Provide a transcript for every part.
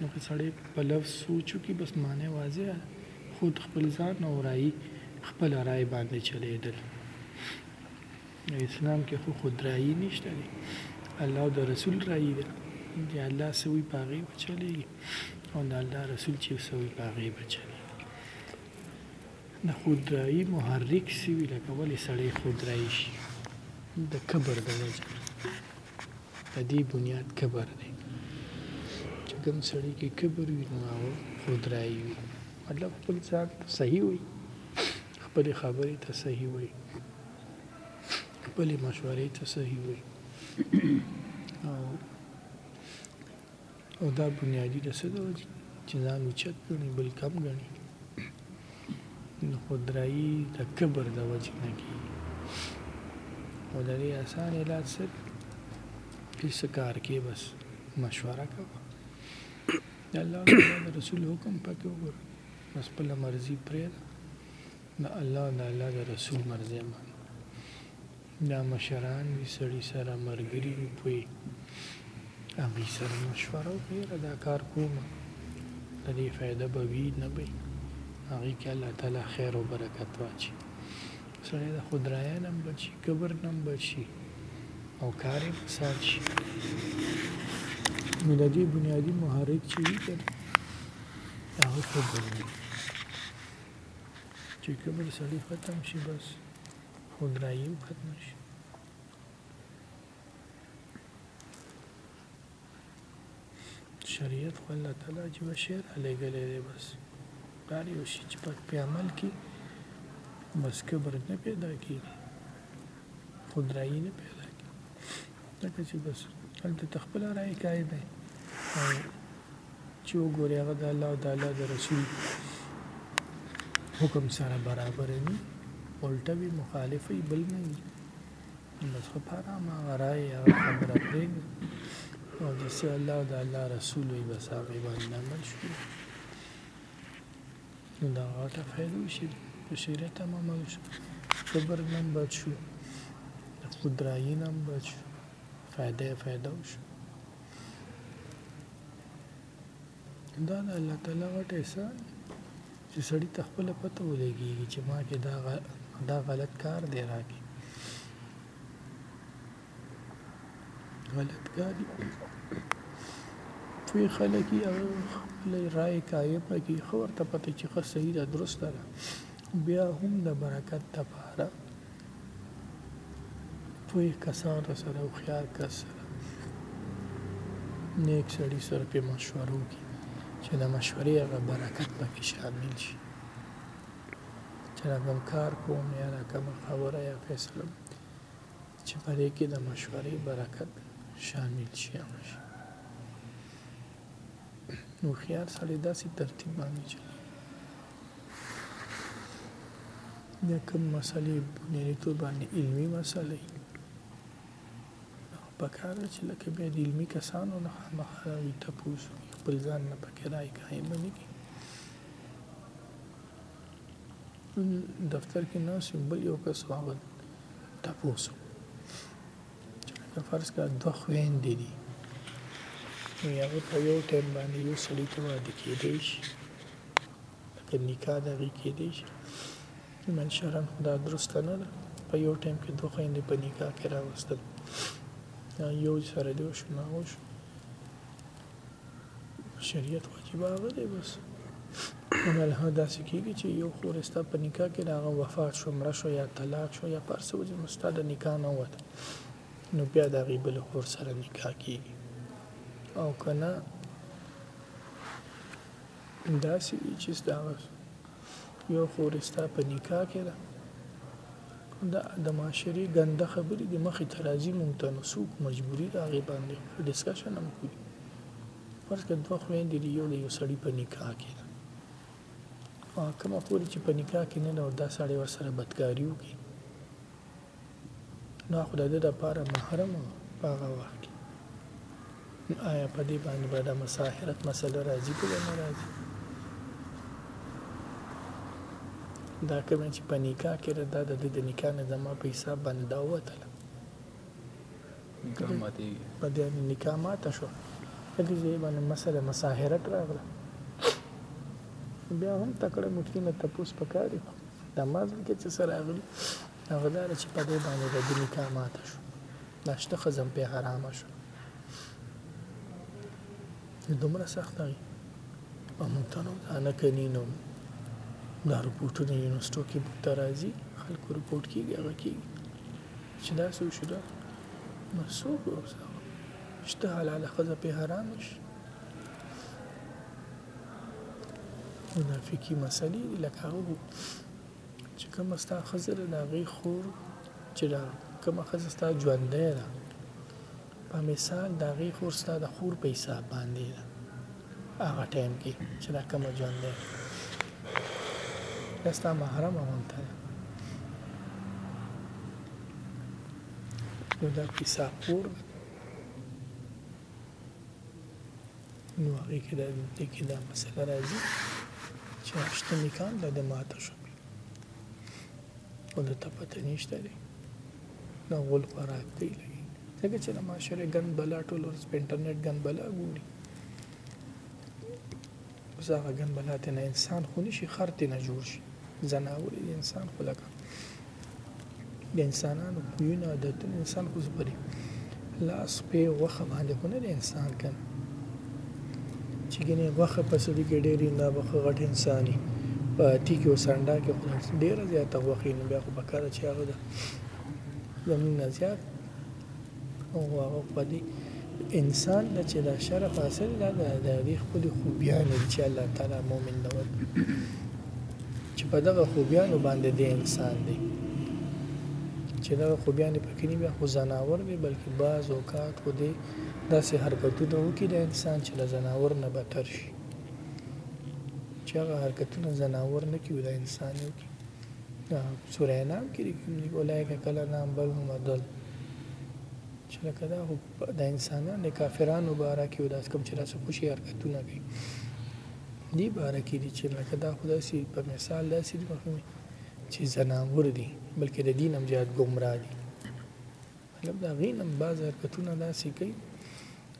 نو که سړی په لفظ سوچ وکړي بس معنی واضح ده خو د خپل ځان او رایي خپله رایه باندې چلیدل نو اسلام کې خو خود رایي نشته دی الله او د رسول رایي ده چې الله څه وي په هغې به چلېږي او د الله رسول چې څه وي په هغې به چلېږي د خودرایی محرک سوي لکه ولې سړی خودرایی شي د کبر د وجه په دې بنیاد کبر دی چې کوم سړی کې کبر وي نو هغه خودرایي وي مطلب خپل ځان ته صحیح وي خپل خبرې ته صحیح وي خپل مشورې ته صحیح وي او او دا بنیادی د څه د وجې چې ځان اوچت ګڼي بل کم ګڼي نو خدرایي د کبر د وجې نه کیږي او د دې اسان علاج څه دی هیڅ کار کې بس مشوره کوه د الله او د رسول حکم پکې وګوره بس خپل مرضي پرېږده د الله او د الله د رسول مرضي عمل دا مشران وي سړي سره مرګري وي پوي هغوی سره مشوره وکړي یاره دا کار کومه د دې فایده به وي نه به هغوی کې الله تعالی خیر او برکت واچي سړی د خدرایا نه هم بچي کبر نه هم بچي او کار یې فساد شي نو د دې بنیادي محرک چې وي که هغه کبر وي چې کبر سړی ختم شي بس خدرايم ختم شي شریعت خو الله تعالی چې بشي را لګلې دی بس کار یو شي چې پک په عمل کې بس کبر نه پیدا کیږي خدرايي نه پیدا ځکه چې بس هلته ته خپله رایې کایې دی او چې وګورې هغه د الله او د الله د رسول حکم سره برابر وي الټه وي مخالف وي بل نه وي بس خو په ارامه هغه رایې هغه خبره پرېږده او چې څه الله او د الله رسول وي بس هغې باندې عمل شروع نو دا غټه فایده وشي د شریعت هم عمل شو کبر نه هم بچ شو د خود رایي نه هم بچ شو فایده یې فایده وشو دا د الله تعالی غټ احسان چې سړی ته خپله پته ولګېږي چې ما کې دا دا غلط کار دی راکې غلط کاری فی خلک یې خپل رائے قائم کی خو ورته پته چې خه صحیح ده درسته ده بیا هم د برکت لپاره پوه کسان را سره او خيار کس سره نیک سړي سره په مشورو کې چې د مشورې هغه برکت پکې شامل شي چې دا کوم کار کوم یا دا کوم خبره یا فیصله چې په دې کې د مشورې برکت شامل شي هغه شي هوښیار سړی داسې ترتیب باندې چلی د کوم مسلې بنیادیتوب باندې علمي مسلې په کار ده چې لکه بیا د علمي کسانو نه خامخا راوي تپوس وکړي خپل ځان نه پکې رای قایم نه کړي دفتر کې ناست بل یو کس واغد تپوس وکړو چې لکه فرض کړه دوه خویندې دي نو هغه په یو ټایم باندې یو سړي ته واده کېدای شي لکه نکاح د هغې کېدای شي من شرعا خو دا درسته نه ده په یو ټایم کې دوه خویندې په نکاح کې راوستل یو سره دی وشو نو هغه وشو شریعت واجب هغه دی بس نو الها داسې کېږي چې یو خور ستا په نکاح کې د هغه وفات شو مړه شو یا طلاق شو یا په هر څه وجې نو ستا د نکاح نه ووته نو بیا د هغې بلې خور سره نکاح کېږي او که نه داسې وي چې د هغه یو خو رستا په نکاح کې ده دا د معاشري ګنده خبرې د مخې ته راځي مونږ ته نو څوک مجبوري ده هغې باندې ډسکشن هم کړي فرض کړه دوه خویندې دي یو د یو سړي په نکاح کې ده او کومه خور چې په نکاح کې نه ده او دا سړی ورسره بدکاري وکړي دا خو د ده دپاره محرم وه په هغه وخت کې نو آیا په دې باندې به د مساحرت مسله راځي که نه راځي دا کومه چې په نکاح کې ده دا د ده د نکاح نه زما په حساب باندې دا ووتله نکاح ماتېږي په دې نکاح ماته شو په دې ځای باندې مسله مساحرت راغله بیا هم تکړه مفتي نه تپوس پکاري نماز کې چې سره راغلي هغه دا چې په دې باندې د دې نکاح ماته شو دا شته ښځه هم پرې حرامه شوه دومره سخته وي او موږ ته نو دا نه کني نو دا رپورټونه یونیورسټو کې موږ ته راځي خلکو رپورټ کېږي هغه کېږي چې داسې وشو دا نو څوک روزه شته حلاله ښځه پرې حرامه شي منافقي مسلې لکه هغه چې کومه ستا ښځه ده د هغې خور چې دا کومه ښځه ستا ژوندی ده په مثال د هغې خور ستا د خور په حساب باندې ده هغه ټایم کې چې دا کومه ژوند دی دا ستا محرمه غونته ده نو دا کیسه خور ده نو هغه کې د دې کې دا مسله راځي چې هشته نکان د ماته شو او د تپته نشته دی دا غول خوراک دی لګي ځکه چې د معاشره ګن بلا ټول ورځ په انټرنیټ ګن بلا ګوري زه هغه ګن بلا ته نه انسان خو نشي خرته نه جوړ شي زناور انسان خو لکه د انسانانو خویونه عادتونه انسان خو زبري لاس په غوښه باندې خو نه انسان کن چې ګنې غوښه په سړي کې ډېرې نه به غټ انساني په تی کې وسانډا کې خو ډېره زیاته غوښه نه بیا خو بکاره چې هغه ده زمونږ نه زیات او هغه په دې انسان د چې دا شرف حاصل ده د دې خپل خوبيان چې الله تعالی مؤمن نه ور چې په دغه خوبيان باندې د انسان دی چې دا خوبيان پکې نه بیا خو زناور دی بلکې باز او کات خو دی داسې حرکتونه وکړي د انسان چې د زناور نه بتر شي چې هغه حرکتونه زناور نه کوي د انسان یو کې دا سوره انعام کې دي کوم دي اولایک کله نام بل هم دل چې لکه دا خو د انسانان د کافرانو باره کې او داس کوم چې داسې خوشي حرکتونه کوي دي باره کې دي چې لکه دا خو داسې په مثال داسې دي مخکې چې زناور دي بلکې د دین هم زیات ګمراه دي مطلب د هغوی نه بعض حرکتونه داسې کوي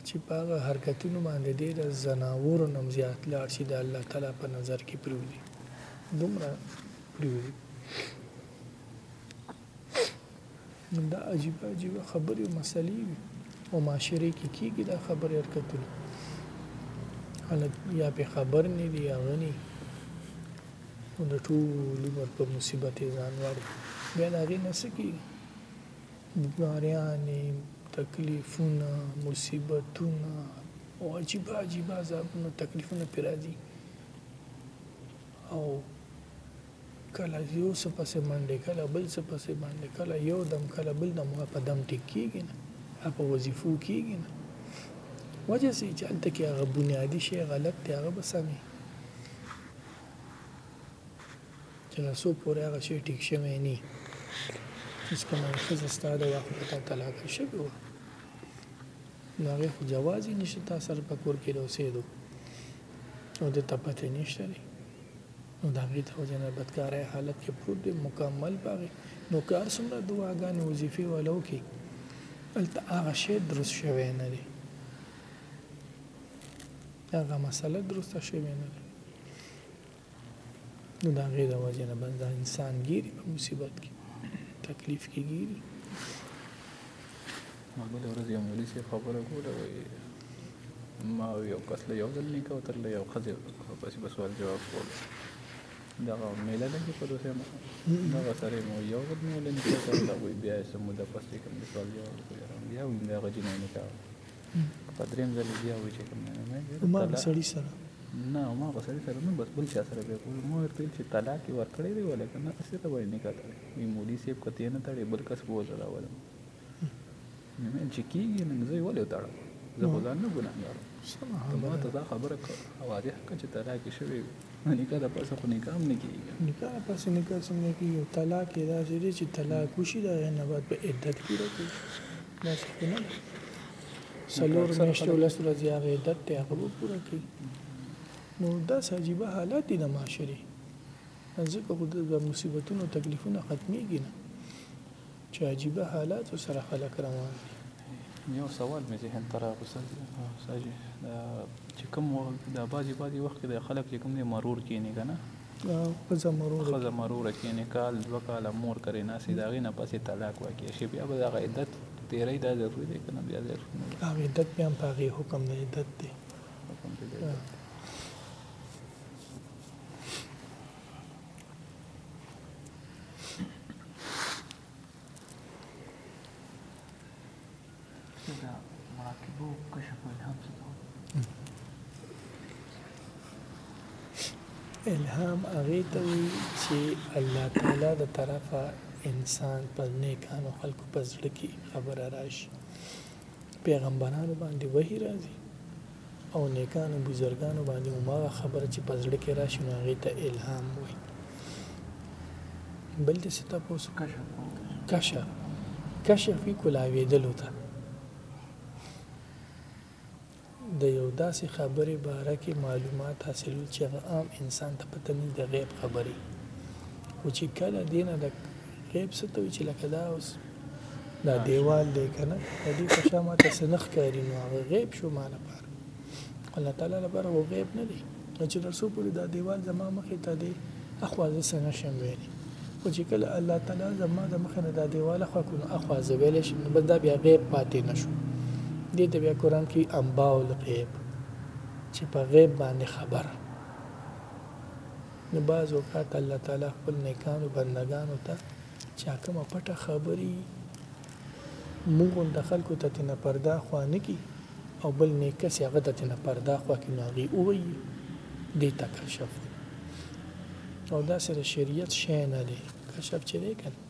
چې په هغه حرکتونو باندې دی د ځناورو نه زیات لاړ شي د الله تعالی په نظر کې پریوزي دومره پریوزي دا عجیب عجیب خبرې او مسلې وي او معاشره کې کیږي دا خبرې حرکتونه حالت یا په خبر نه دی یا غني او د ټول عمر په مصیبت ځان وړي بیا دا غي نه سکی باريانې، تکليفونه، مصيبتونه او عجيبه عجيبه عذابونه تکليفونه پرې راځي او کله یو څه پسې منډې کله بل څه پسې منډې کله یو دم کله بل دم هغه په دم ټیک کېږي نه هغه په وظیفو کېږي نه وجه څه چې هلته کې هغه بنیادي شی غلط دی هغه به سمې چې تر څو پورې هغه شی ټیک شوی نی اوس کومه ښځه ستا د واک په تا طلاقه شوې وه نو هغې خو جواز یې نشته تا سره په کور کې د اوسېدو او د ته پته نشته دی نو د هغې د وجې نه بدکارۍ حالت کې پروت دی مکمل په هغې نو که هر څومره دعاګانې وظیفې وله وکړي هلته هغه شی درست شوی نه دی هغه مسله درسته شوې نه ده نو د هغې د وجې نه بس دا انسان ګیري په مصیبت کې تکلیف کې ګیري ما بله ورځ یو مولوي صاحب خبره کوله وایي ما او یو کس له یو ځل نه کوتل له یو ښځې پسې به سوال جواب کول دغه میله ده چې په دوسه مو دغه سره مو یو ځل مو له نکاح سره دا وایي بیا یې څه موده پس چې کوم د سوال جواب کوي بیا وایي دغه جنۍ نکاح په دریم ځل بیا وی چې کوم نه نه ما په سړی سره نه ما په سړی سره نه بس بل چا سره به کول مو ورته چې طلاق ورکړی دی ولا کنه اسه ته باندې نکاح تړي وی مولوی صاحب کته نه تړي بل کس بوز راول نه مې چې کیږي نن زه ولې تړم زه خو ځان نه ګناهګار ته ما ته دا خبره واضح کړه چې طلاق شوی وي نکاح د پاسه خو نکاح نه کیږي نکاح د پاسه نکاح څنګه کیږي طلاق یې دا چې طلاق وشي دا نه بعد په عدت پوره کیږي دا سپینه ده څلور میاشتې او لس ورځې هغه عدت دی هغه به پوره کړي نو داسې عجیبه حالات دي د معاشرې ځکه خو د مصیبتونو تکلیفونه ختمیږي نه چې عجیبه حالات سره خلک روان دي یو سوال مې ذهن ته راغی چې کوم دا بعضې بعضې وخت کې د خلک چې کوم دی مرور کینې که نه ښځه مروره کېنې کال دوه کاله مور کرې ناستې د هغې نه پسې طلاق واقع شي بیا به د هغه عدت تېری دا ضروري دی که نه بیا ضروري نه دی هغه عدت بیا هم په هغې حکم د عدت دی حکم د عدت الهام هغه ته وي چې الله تعالی د طرفه انسان په نیکانو خلکو په زړه کې خبره راشي پیغمبرانو باندې وحی راځي او نیکانو بزرګانو باندې هماغه خبره چې په زړه کې راشي نو هغې ته الهام وایي بل ته څه تپوس کشف کشف وي کولاوېدلو ته د یو داسې خبرې باره کې معلومات حاصلول چې هغه عام انسان ته پته نه د غیب خبرې خو چې کله دینه د غیب څه ته وي چې لکه دا اوس دا دیوال دی کنه د دې په شا ماته څه نه ښکاري نو هغه غیب شو ما لپاره الله تعالی لپاره هو غیب نه دی نو چې تر څو پورې دا دیوال زما مخې ته دی اخوا زه څه نه شم ویلی خو چې کله الله تعالی زما د مخې نه دا دیوال اخوا کړو نو اخوا زه ویلی شم نو بس دا بیا غیب پاتې نه شو دې ته بیا قرآن کې انباء الغیب چې په غیب باندې خبر نو بعض اوقات الله تعالی خپل نیکانو بندگانو ته چا کومه پټه خبری مونږ غونده خلکو ته تنه پردا خوا نه کی او بل نیک کسی هغه ته تنه پردا خوا کی نو هغی ووایی دی ته کشف وای او دا سره شریعت شی نه دی کشف چه دی کنه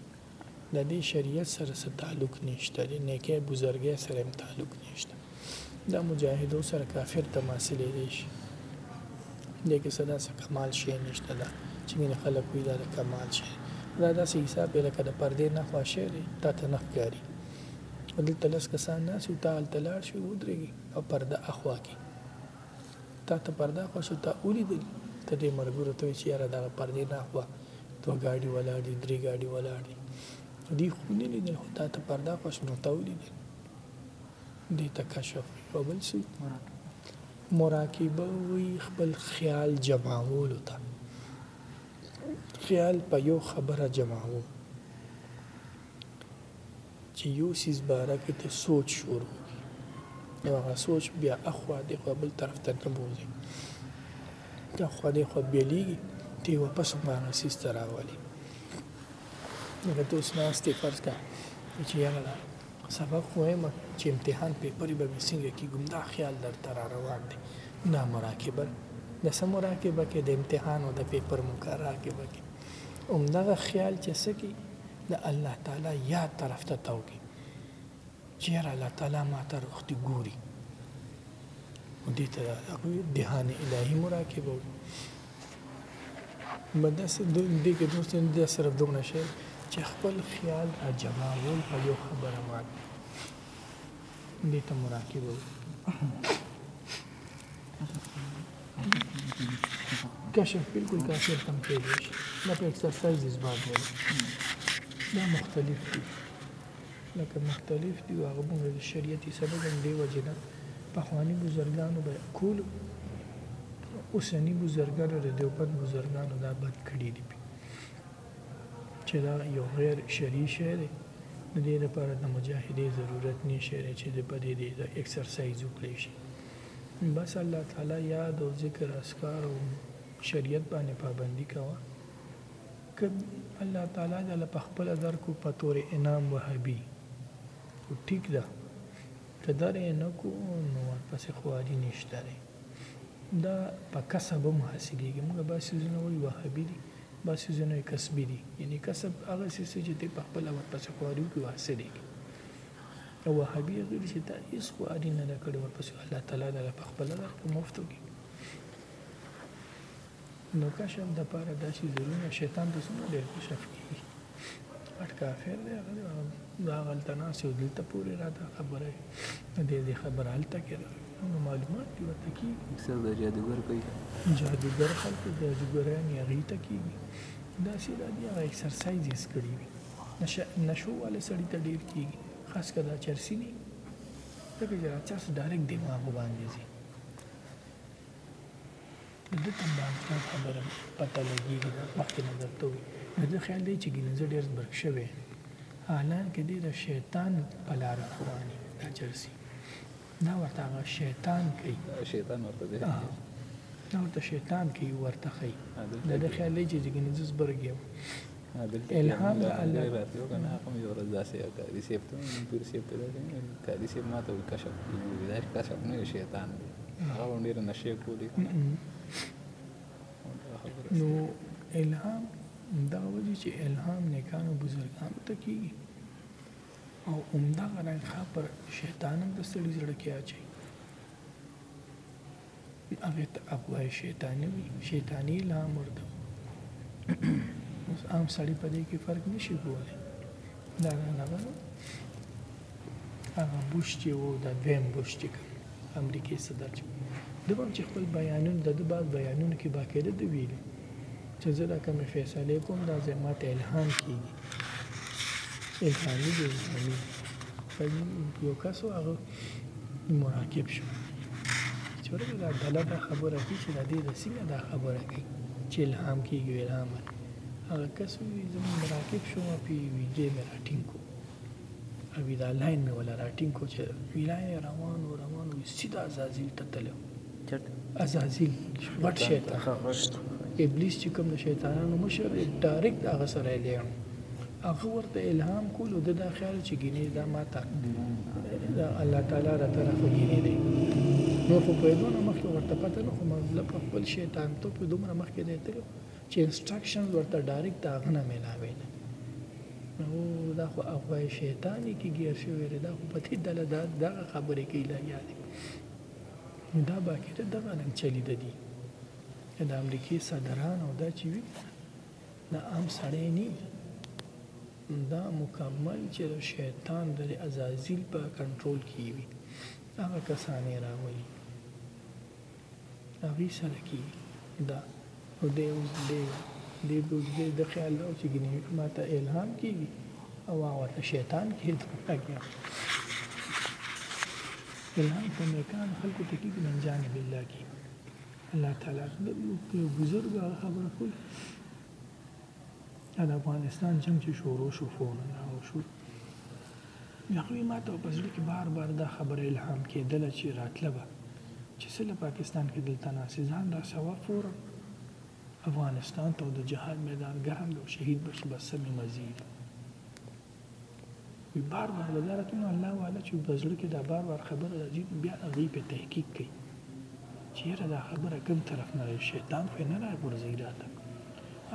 دا دی شریعت سره سه تعلق نشته دی نیکی بزرګی سره هم تعلق نشته. دا مجاهدو سره کافر ته ماسلیدی شي دې کې څه داسې کمال شی نشته دا چې مینه خلک وي دا د کمال شی دا داسې حساب دی لکه د پردې نه خوا شی دی تا ته نه ښکاري دلته لس کسان ناست یو تا هلته لاړ شي ودرېږي او پرده اخوا کې تا ته پرده اخوا شو تا ولیدل ته دې ملګرو ته وایي چې یاره دغه پردې نه اخوا دوه ګاډي ولاړ دي درې ګاډي ولاړ دي دوی خو نه لیدل خو تا ته پرده اخوا شو نو تا ولیدل دې ته کشف په بل شي مراقبه وي خپل خیال جمعولو ته خیال په یو خبره جمعو چې یو سیز باره کې ته سوچ شروع کی نو هغه سوچ بیا اخوا دی خو بل طرف ته نه بوزي ته خو دی خو بیلیږي تی واپس ما هغه سیز ته راولي لکه ته اوس ناستې فرض کړه چې یاره سبق خو وایم چې امتحان پیپر به مې څنګه کېږي همدا خیال درته را روان دی دا مراقبه د څه مراقبه کې د امتحان او د پیپر مراقبه کې همدغه خیال چې څه کی د الله تعالی یاد طرف ته تاو کی چیرې الله تعالی ما ته روختی ګوري او دې ته د دهان الهي مراقبه بس دې کې دوست جان دا صرف دومره شی چې خپل خیال را جمعول په یو خبره باندې دې ته مراقبه وکړي کشف بالکل کافر تم کېږي دا په ایکسرسایز باندې دا مختلف دي لکه مختلف دي هغه موږ د شریعتي سبب هم دې وجې نه پخواني بزرګانو به کولو اوسني بزرګانو د دیوبند بزرګانو دا بند کړي دي چې دا یو غیر شرعي شی دی د دې لپاره د مجاهدې ضرورت نشته دی چې د په دې د ایکسرسایز وکړي شي بس الله تعالی یاد او ذکر اسکار او شریعت باندې پابندي کوه که الله تعالی دله پخپله درکو په تور انعام وهابي خو ټيک ده که در يې نه کو نو ورپسې خواري نشته دی دا په کسب هم حاصليږي موږ بعض څيزونه وايو وهابي دي بعض څيزونه يې کسبي دي يعنې کسب هغه څيز دی چې ته پخپله ورپسې خواري وکړې وحاصليږي او وهابي هغه دي چې تا هيڅ خواري نه ده کړې ورپسې الله تعالی دله پخپله درکو مفتو کې نو کشف د پاره دا چې زرونه شیطان ته څومره ډېر کشف کېږي اټ کافر دی هغه دی دا غلطه ناس یو دلته پورې را دا خبره دې دې خبره هلته کې ده نو معلومات دې ورته کېږي اکثر دا جادوګر کوي جادوګر خلکو جادوګران یې هغې ته کېږي داسې دا دي هغه اکسرسایز یې کړي وي نشه نشو والا سړي ته ډېر کېږي خاص که دا چرسي دي ځکه چې دا چرس ډایرکټ دماغو باندې ځي د ده تنده او څنګ خبره پته لګېږي دا مخکې نه درته وي نو زه خیال دی چې ګینې زه ډېر زبرک شوی حالان کې دی د شیطان په لاره روان یې دا چرسي دا ورته هغه شیطان کوي شیطان ورته دی دا ورته شیطان کوي ورته خي دا د خیال دی چې ګینې زه زبرک یم الهام د الله راتلو کنه هغه مې ورځ داسې یو قاضي صاحب ته پیر صاحب ته داسې قاضي صاحب ما ته وایي کشف کې ګوري دا کشف نه دی شیطان دی هغه به ډېره نشې کولې که نو الهام دغه وجه چې الهام نیکانو بزرګانو ته کېږي او همدغه رنګ پر شیطان هم د سړي زړه کې اچوي هغه ته اغوای شیطانی وي شیطانی الهام ورکو اوس عام سړی په دې کې فرق نشي کولی دا نه به هغه بوش چې وو دا دویم بوش چې کوم امریکای صدر چې د بم چې خپل بیانونه د بعض بیانونه کې باقاعده دی ویل چې زه دا کوم فیصله کوم دا زما ته الهام کیږي الهامي دی الهامي یو کس هغه مراقب شو چې ورته دا ډله دا خبره کوي چې دا دې د سینه دا خبره کوي چې الهام کېږي الهام هغه کس وي زه مراقب شوم پی ویډې مې راټینګ کو او دا لاین مې ولا راټینګ کو چې ویلاین روان و روان و سیده ازازیل ته تلو عزازیل غټ شیطان ابلیس چې کوم د شیطانانو مشر ډایرکټ هغه سره لیړ هغه ورته الهام کول او د دا خیال چې ګینه دا ماته دا الله تعالی را طرف ګینه دی نو خو په دونه مخکې ورته پته نه خو مطلب خپل شیطان ته په دومره مخکې دی تل چې انستراکشن ورته ډایرکټ هغه نه ملاوي نو دا خو هغه شیطان کې ګیر شوی دا خو پتی دله دا خبرې کوي لا یاد نو دا باقی ته دغه رنګ چلی د دي که د امریکې صدران او دا چې وي دا عام سړی نه دا مکمل چې د شیطان د عزازیل په کنټرول کې وي هغه کسانې راولي هغوی سره کې دا خو دی اوس دی دی بوجدې ده خیال ده چې ګنې ما ته الهام کېږي او هغه ورته شیطان کېدو لګیا الهام خو نیکانو خلکو ته کېږي من جان بالله کې الله تعالی یو بزرګ هغه خبره کول د افغانستان جنګ چې شروع شو فورا او شو د هغوی ماته او په زړه کې بار بار دا خبره الهام کېدله چې راتله به چې څله پاکستان کې دلته ناست یې ځان راسوه فورم افغانستان ته او د جهاد میدان ګرم دی او شهید به شي بس څه مې مزې دي وی بار بار به دا راته نو الله والا چې په زړه کې دا بار بار خبره راځي نو بیا هغوی په تحقیق کوي چې یاره دا خبره کوم طرف نه راځي شیطان خو یې نه راغورځوي راته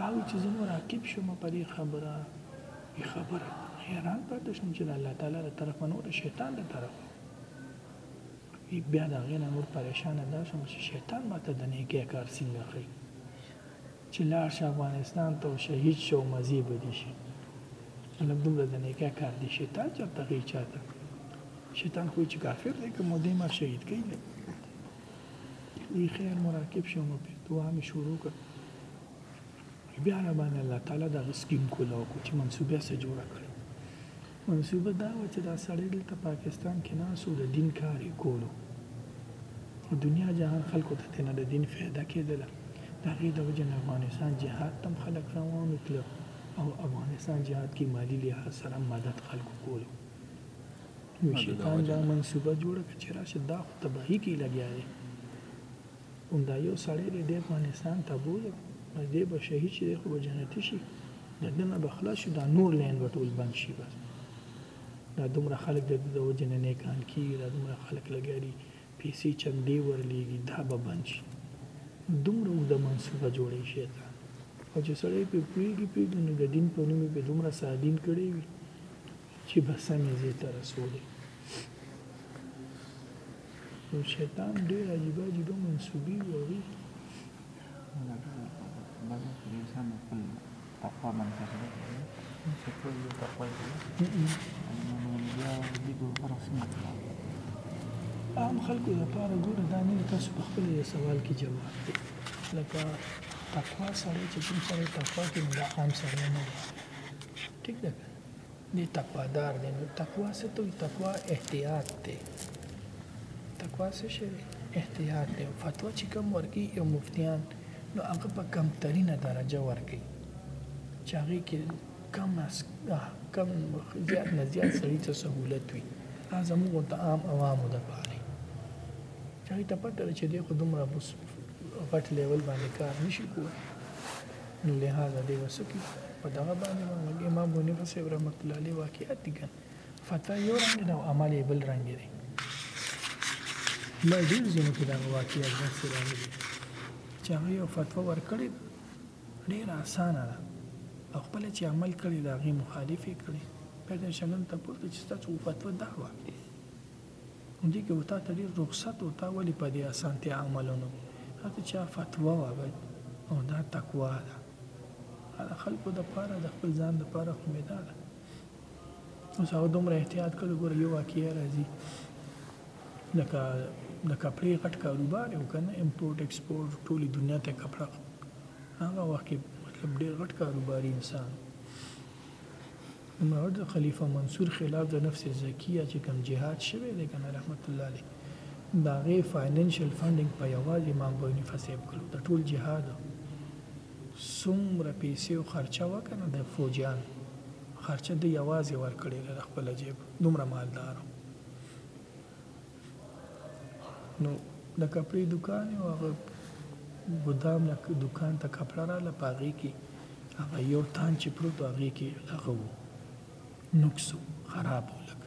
هغوی چې زه مراقب شوم په دې خبره ای خبره حیران پاتې شم چې د الله تعالی له طرفه نو د شیطان له طرفه وي بیا د هغې نه نور پریشانه دا شوم چې شیطان ماته د نیکۍ کار څنګه ښیي چې لاړ شه افغانستان ته او شهید شو مزې به دي شي مطلب دومره د نیکۍ کار دی شیطان چېرته ښیي چاته شیطان خو چې کافر دی که مو دی ما شهید کوي دی وی خیر مراقب شوم په دعا مې شروع کړ بیا را باندې الله تعالی دا سکیم کولا او چې منصوبه سره جوړه کړو منصوبه دا و چې دا سړی دلته پاکستان کې نه سو د دین کار یې کولو او دنیا جهان خلکو ته تنه د دین فایده کېدله دا غي د وجه افغانستان جهاد تم خلک روان وکړو او افغانستان جهاد کې مالی لحاظ سره مدد خلکو کولو نو شیطان دا منصوبه جوړه کړه چې راشه دا خو تباهي کې لګیا دی کوم دا يو سړی دی دی افغانستان ته بولم بس دی به شهید شي دی خو به جنتي شي د ده نه به خلاص شو دا نور لین به ټول بند شي بس دا دومره خلک د ده د وجې نه نیکان کېږي دا دومره خلک لګیا دي پیسې چندې ورلیږي دا به بند شي دومره اوږده منصوبه جوړوي شیطان او چې سړی پرې پوهېږي پرېږدي نو د دین په نوم یې پرې دومره سادین کړی وي چې به سمې ځای ته رسولی یو شیطان ډیر عجیب عجیب منسوبي وي تقوا من سره چې ټول یو تقوا دي نو بیا دې ګور فرق څنګه عام خلکو لپاره ګوره دا نه تاسو په خپل سوال کې جواب دی لکه تقوا سره چې کوم سره تقوا کې دا عام سره نه دی ټیک ده دی تقوا دار دی نو تقوا څه ته وایي تقوا احتیاط دی تقوا څه شی دی احتیاط دی فتوا چې کوم ورکوي یو مفتیان نو هغه په کمترینه درجه ورکوي چې هغې کې کم از کم زیات نه زیات سړي ته سهولت وي دا زموږ غونته عام عوامو دپاره چې هغوی ته پته ده چې دی خو دومره غټ لیول باندې کار نشي کولی نو لهذا دی وسه کی په دغه باندې باندې امام بونی په سیب رحمت الله علیه واقعیت دي کنه فتوا یو رنګ ده او عمل یې بل رنګ دی ما ډیر ځینو کې دا واقعیت ده چې راغلي چې هغه یو فتوا ورکړې ډیر اسانه ده او خپل چې عمل کړي دا غي مخالفه کړي پیدا شنن ته پورته چې تاسو فتوا دا وه دی که اوتا ته ډیر رخصت اوتا ولی په دی اسانتیا عملونو کی هغه چا فتوا وابد او دا تقوا ده دا د خلکو د پاره د خپل ځان د پاره خو می دا ده اوس هغه دومره احتیاط کړو ګوره یو واقعیا راځی لکه د کپړې غټ کاروبار او کنه امپورټ ایکسپورټ ټولی دنیا ته کپړه هغه وخت مطلب ډیر غټ کاروباری انسان نوموړ د خلیفه منصور خلاف د نفس زکیه چې کوم جهاد شوی دی کنه رحمت الله علیه د هغې فایننشل فنډنګ په یوازې امام ابو حنیفه صاحب کړو د ټول جهاد څومره پیسې او خرچه وه کنه د فوجیانو خرچه ده یوازې ورکړې ده د خپله جیب دومره مالدار و. نو د کپړې دوکان یو هغه ګدام له دوکان ته کپړه راله په هغې کې هغه یو تان چې پروت هغې کې هغه وو نقصو خراب و لږ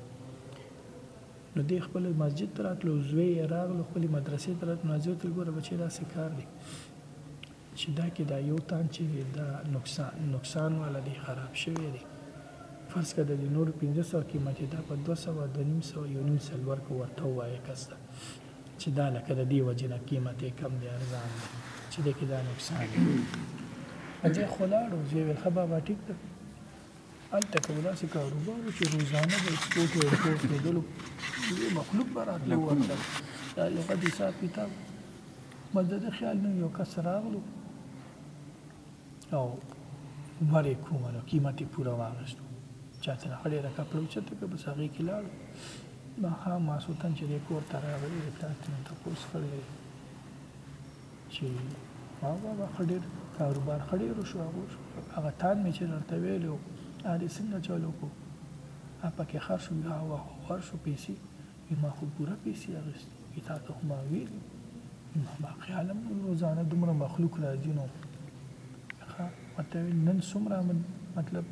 نو دی خپل مسجد ته راتلو زوی یې راغلو خپلې مدرسې ته راتلو نو زوی ته ګوره بچې داسې کار دی چی دا که دا یو تاند چی دی دا نقصان نقصان والا دی خراب شوی دی فرض که ددی نورو پنځه سوه قیمت یی دا په دوه سوه دوه نیم سوه یو نیم سل ورکو ورته ووایه کس ته چی دا لکه ددی وجی نه قیمت یی کم دی ارزان دی چی دی که دا نقصان دی. په ځای خو لاړو زوی ویل ښه بابا ټیک ده. هلته که به داسې کاروبار و چې روزانه به ایکسپورټ او امپورټ کېدلو ډېر مخلوق به راتلو ورته دا یو غټ حساب کتاب بس د ده خیال نه یو کس راغلو او عمر یې کومه نو قیمت یې پوره واخیستو چا ته هغه ډېره کپړه اوچته کړه بس هغې کې لاړو ماښام ماسوتن چې دی کور ته راغلی د پلار ترې تپوس کړی چې واه واه واه ښه ډېر کاروبار ښه ډېر وشو هغه وشو هغه تاند مې چې درته ویلی و هغه دې څنګه چالو کړو هغه پکې خرڅ شو واه واه ورشو پیسې وي ما خو پوره پیسې اخیستې وي تا ته خو ما ویلي ما ما خیال هم نه روزانه دومره مخلوق راځي نو ښه ورته ویل نن څومره مطلب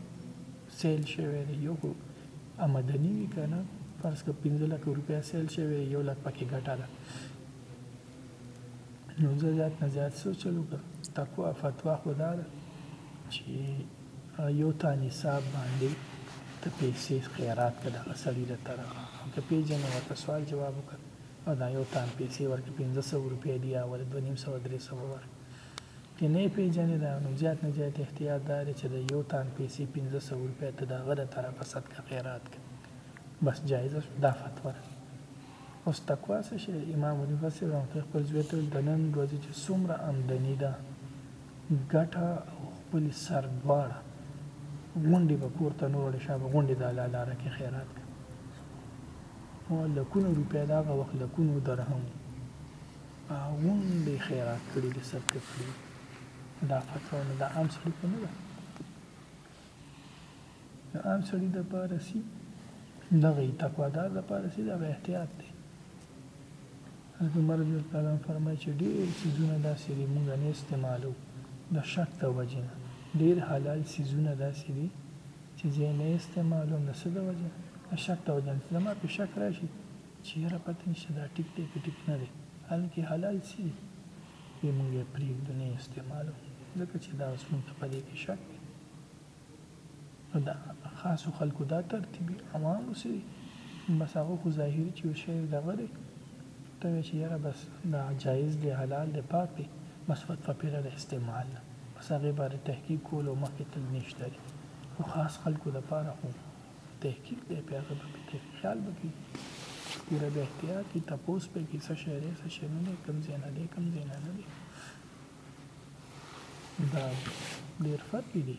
سیل شوی دی یو خو آمدني وي که نه فرض که پنځه لکه روپۍ سیل شوی یو لک پکې ګټه ده نو زه زیات نه زیات څه چل وکړم تقوا فتوا خو دا ده چې یو تا نصاب باندې ته پیسې خیرات کړه دغه سړي له طرفه او که پېژنې ورته سوال جواب وکړه او دا یو تان پیسې ورکړه پنځه سوه روپۍ دي یا ولې دوه نیم سوه درې سوه ورکړه که نه یې پېژنې دا نو زیات نه زیات احتیاط دا دی چې د یو تان پیسې پنځه سوه روپۍ ته د هغه له طرفه صدقه خیرات کړه بس جایزه شو دا فتوا ده اوس تقوا څه شی ده امام حنیفه صیب رحمت الله خپل زوی ته ویل د نن ورځی چی څومره امدنی ده ګټه او خپلی سر دواړه غونډی به کور ته نور وړی شابه غونډی د الله لاره کی خیرات که نو لکونو روپیا دا غه وخت لکونو درهم غونډی خیرات کړی دی صدقه کړی دا فتوا نه دا عام سړی په نه ده د عام سړي دپاره سي دغه يي تقوادار دپاره سي دغه احتياط دی حضرت عمر رضي الله تعالی عنه فرمايي چي ډير څيزونه داسي دي موږ نه استعمالو د شک د وجي نه ډير حلال څيزونه داسي دي چي زه يي نه استعمالوم د څه د وجي نه د شک د وجي نه چي زما پي شک راشي چي ياره پته نشته دا ټيک دی که ټيک نه دی حالانکه حلال څه دي دی موږ یې پریږدو نه یې استعمالو ځکه چې دا اوس موږ ته په دې کې شک دی نو دا خاصو خلکو دا ترتیبي عوام اوسې بس هغه خو ظاهري چې یو شی دغه دی ته وایې چې یاره بس دا جایز دی حلال دی پاک دی بس فتوا پیره د استعمال نه بس هغې باره تحقیق کول او مخکې تلل نشته دی خو خاص خلکو دپاره خو تحقیق دی په هغه به پی تحقیقال به کی پوره به احتیاط وی تپوس به کی څه شی دی څه شی نه دی کوم ځای نه دی کوم ځای نه نه دی دا ډیر فرق دی